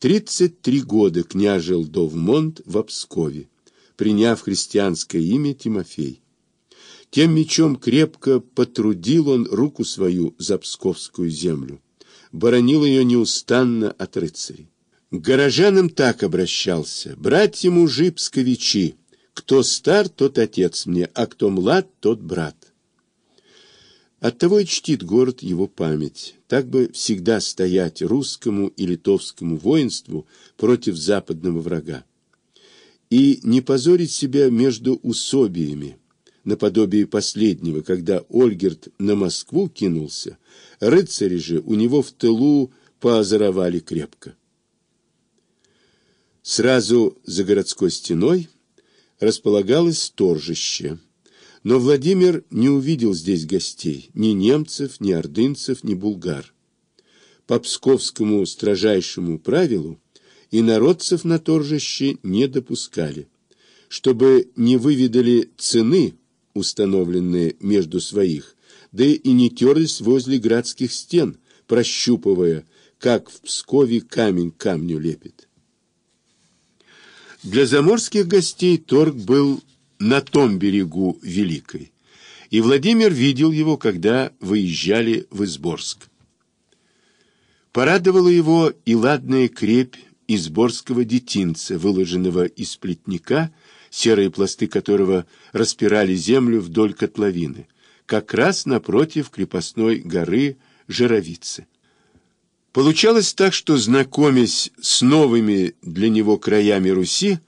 33 года княжил Довмонт в Обскове, приняв христианское имя Тимофей. Тем мечом крепко потрудил он руку свою за псковскую землю, боронил ее неустанно от рыцарей. К горожанам так обращался, братья мужи псковичи, кто стар, тот отец мне, а кто млад, тот брат. Оттого и чтит город его память, так бы всегда стоять русскому и литовскому воинству против западного врага. И не позорить себя между усобиями, наподобие последнего, когда Ольгерт на Москву кинулся, рыцари же у него в тылу поозоровали крепко. Сразу за городской стеной располагалось торжище, но Владимир не увидел здесь гостей, ни немцев, ни ордынцев, ни булгар. По псковскому строжайшему правилу и народцев на торжище не допускали, чтобы не выведали цены установленные между своих, да и не терлись возле градских стен, прощупывая, как в Пскове камень камню лепит. Для заморских гостей торг был на том берегу Великой, и Владимир видел его, когда выезжали в Изборск. Порадовала его и ладная крепь изборского детинца, выложенного из плетника, серые пласты которого распирали землю вдоль котловины, как раз напротив крепостной горы Жировицы. Получалось так, что, знакомясь с новыми для него краями Руси,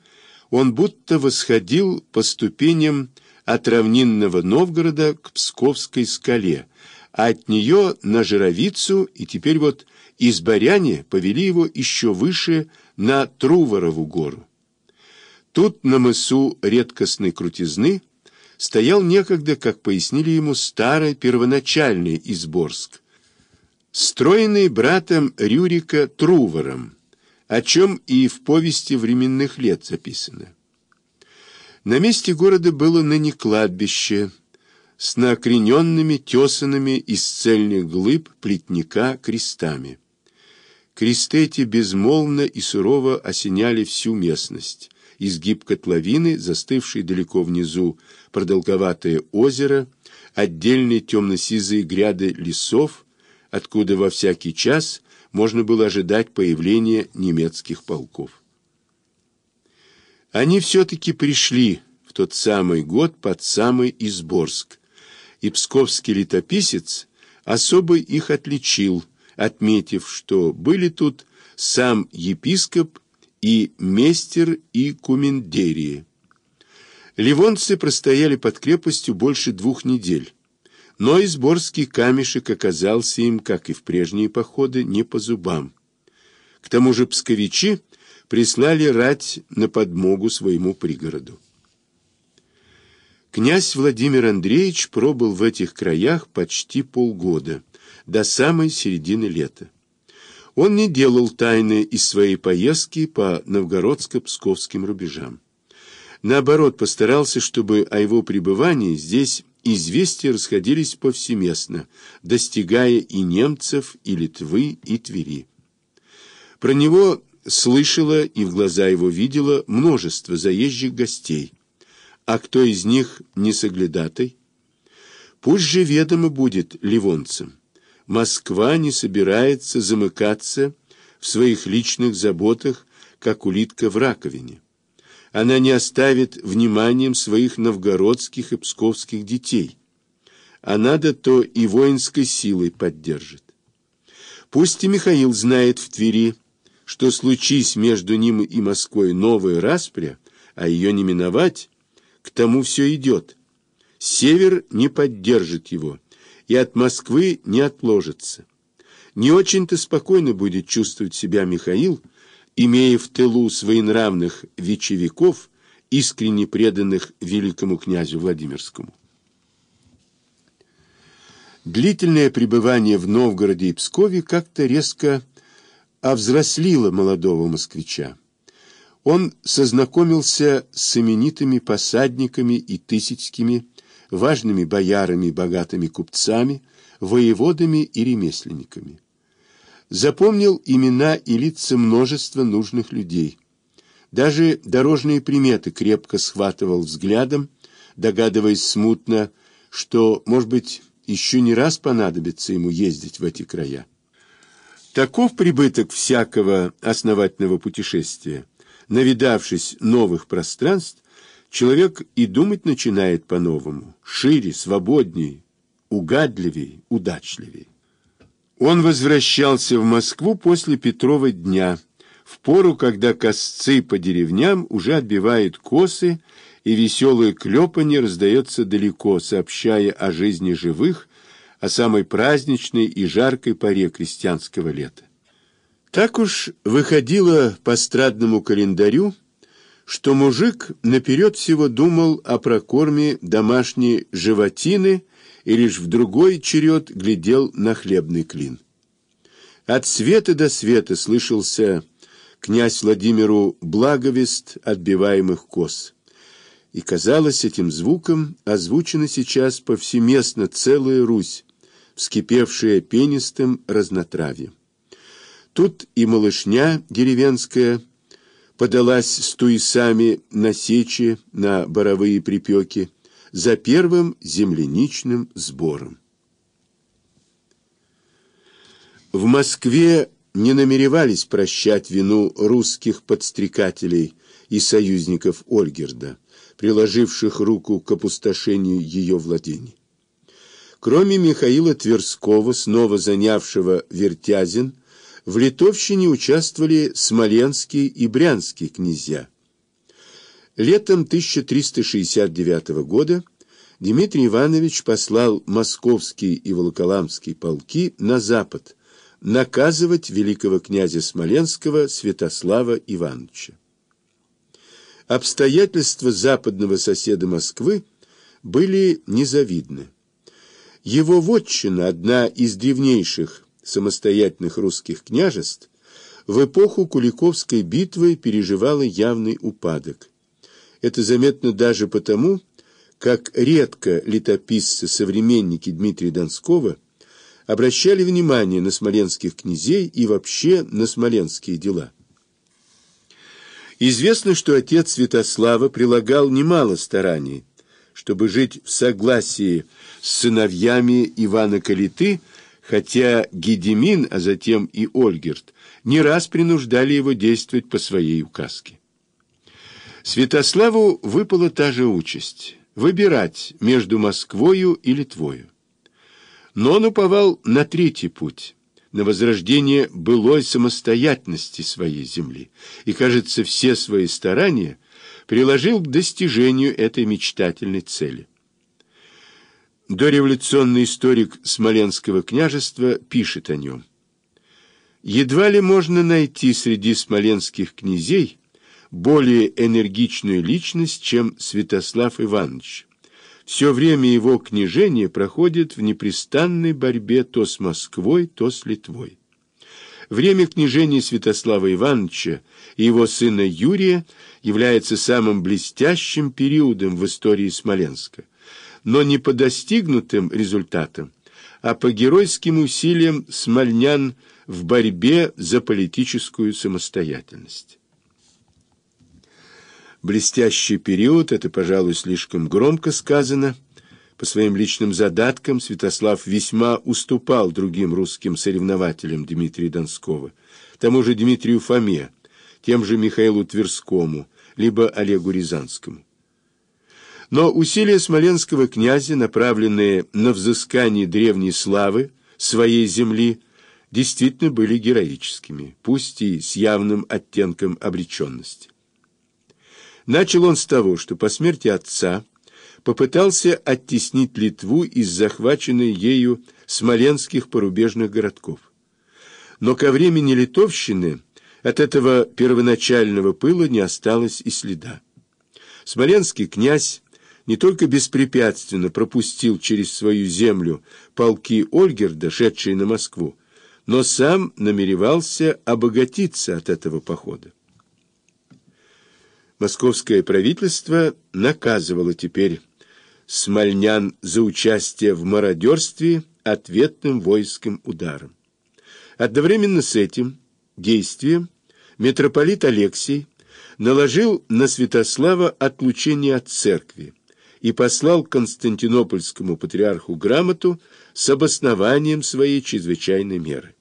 он будто восходил по ступеням от равнинного Новгорода к Псковской скале, а от нее на Жировицу, и теперь вот изборяне повели его еще выше на Труворову гору. Тут на мысу редкостной крутизны стоял некогда, как пояснили ему, старый первоначальный Изборск, строенный братом Рюрика Трувором, о чем и в повести временных лет записано. На месте города было ныне кладбище с наокрененными, тесанными из цельных глыб плетника крестами. Кресты эти безмолвно и сурово осеняли всю местность, изгиб котловины, застывший далеко внизу, продолговатое озеро, отдельные темно-сизые гряды лесов, откуда во всякий час можно было ожидать появления немецких полков. Они все-таки пришли в тот самый год под самый Изборск, и псковский летописец особо их отличил, отметив, что были тут сам епископ и Местер и Кумендерии. Ливонцы простояли под крепостью больше двух недель, но изборский камешек оказался им, как и в прежние походы, не по зубам. К тому же псковичи прислали рать на подмогу своему пригороду. Князь Владимир Андреевич пробыл в этих краях почти полгода, до самой середины лета. Он не делал тайны из своей поездки по новгородско-псковским рубежам. Наоборот, постарался, чтобы о его пребывании здесь известия расходились повсеместно, достигая и немцев, и Литвы, и Твери. Про него слышала и в глаза его видела множество заезжих гостей. А кто из них не соглядатай? Пусть же ведомо будет ливонцам. Москва не собирается замыкаться в своих личных заботах, как улитка в раковине. Она не оставит вниманием своих новгородских и псковских детей. А надо, то и воинской силой поддержит. Пусть и Михаил знает в Твери, что случись между ним и Москвой новая распря, а ее не миновать, к тому все идет. Север не поддержит его, и от Москвы не отложится. Не очень-то спокойно будет чувствовать себя Михаил, имея в тылу своенравных вечевиков, искренне преданных великому князю Владимирскому. Длительное пребывание в Новгороде и Пскове как-то резко овзрослило молодого москвича. Он сознакомился с именитыми посадниками и тысячскими важными боярами богатыми купцами, воеводами и ремесленниками. Запомнил имена и лица множества нужных людей. Даже дорожные приметы крепко схватывал взглядом, догадываясь смутно, что, может быть, еще не раз понадобится ему ездить в эти края. Таков прибыток всякого основательного путешествия. Навидавшись новых пространств, человек и думать начинает по-новому, шире, свободнее, угадливее, удачливее. Он возвращался в Москву после Петрова дня, в пору, когда косцы по деревням уже отбивают косы, и веселое клепанье раздается далеко, сообщая о жизни живых, о самой праздничной и жаркой поре крестьянского лета. Так уж выходило по страдному календарю, что мужик наперед всего думал о прокорме домашней животины и лишь в другой черед глядел на хлебный клин. От света до света слышался князь Владимиру благовест отбиваемых коз. И казалось, этим звуком озвучена сейчас повсеместно целая Русь, вскипевшая пенистым разнотравьем. Тут и малышня деревенская подалась с туисами на сечи, на боровые припеки, за первым земляничным сбором. В Москве не намеревались прощать вину русских подстрекателей и союзников Ольгерда, приложивших руку к опустошению ее владений. Кроме Михаила Тверского, снова занявшего Вертязин, в Литовщине участвовали смоленские и брянские князья. Летом 1369 года Дмитрий Иванович послал московские и волоколамские полки на запад наказывать великого князя Смоленского Святослава Ивановича. Обстоятельства западного соседа Москвы были незавидны. Его вотчина, одна из древнейших самостоятельных русских княжеств, в эпоху Куликовской битвы переживала явный упадок. Это заметно даже потому, как редко летописцы-современники Дмитрия Донского обращали внимание на смоленских князей и вообще на смоленские дела. Известно, что отец Святослава прилагал немало стараний, чтобы жить в согласии с сыновьями Ивана Калиты, хотя Гедемин, а затем и Ольгерт, не раз принуждали его действовать по своей указке. Святославу выпала та же участь – выбирать между Москвою и Литвою. Но он уповал на третий путь – на возрождение былой самостоятельности своей земли и, кажется, все свои старания приложил к достижению этой мечтательной цели. Дореволюционный историк Смоленского княжества пишет о нем. Едва ли можно найти среди смоленских князей более энергичную личность, чем Святослав Иванович. Все время его княжения проходит в непрестанной борьбе то с Москвой, то с Литвой. Время княжения Святослава Ивановича и его сына Юрия является самым блестящим периодом в истории Смоленска, но не по достигнутым результатам, а по геройским усилиям смольнян в борьбе за политическую самостоятельность. Блестящий период – это, пожалуй, слишком громко сказано – по своим личным задаткам Святослав весьма уступал другим русским соревнователям Дмитрия Донского, тому же Дмитрию Фоме, тем же Михаилу Тверскому, либо Олегу Рязанскому. Но усилия смоленского князя, направленные на взыскание древней славы своей земли, действительно были героическими, пусть и с явным оттенком обреченности. Начал он с того, что по смерти отца попытался оттеснить Литву из захваченной ею смоленских порубежных городков. Но ко времени Литовщины от этого первоначального пыла не осталось и следа. Смоленский князь не только беспрепятственно пропустил через свою землю полки Ольгерда, шедшие на Москву, но сам намеревался обогатиться от этого похода. Московское правительство наказывало теперь смольнян за участие в мародерстве ответным воинским ударом. Одновременно с этим действием митрополит Алексий наложил на Святослава отлучение от церкви и послал Константинопольскому патриарху грамоту с обоснованием своей чрезвычайной меры.